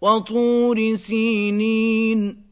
وَطُورِ سِينِينَ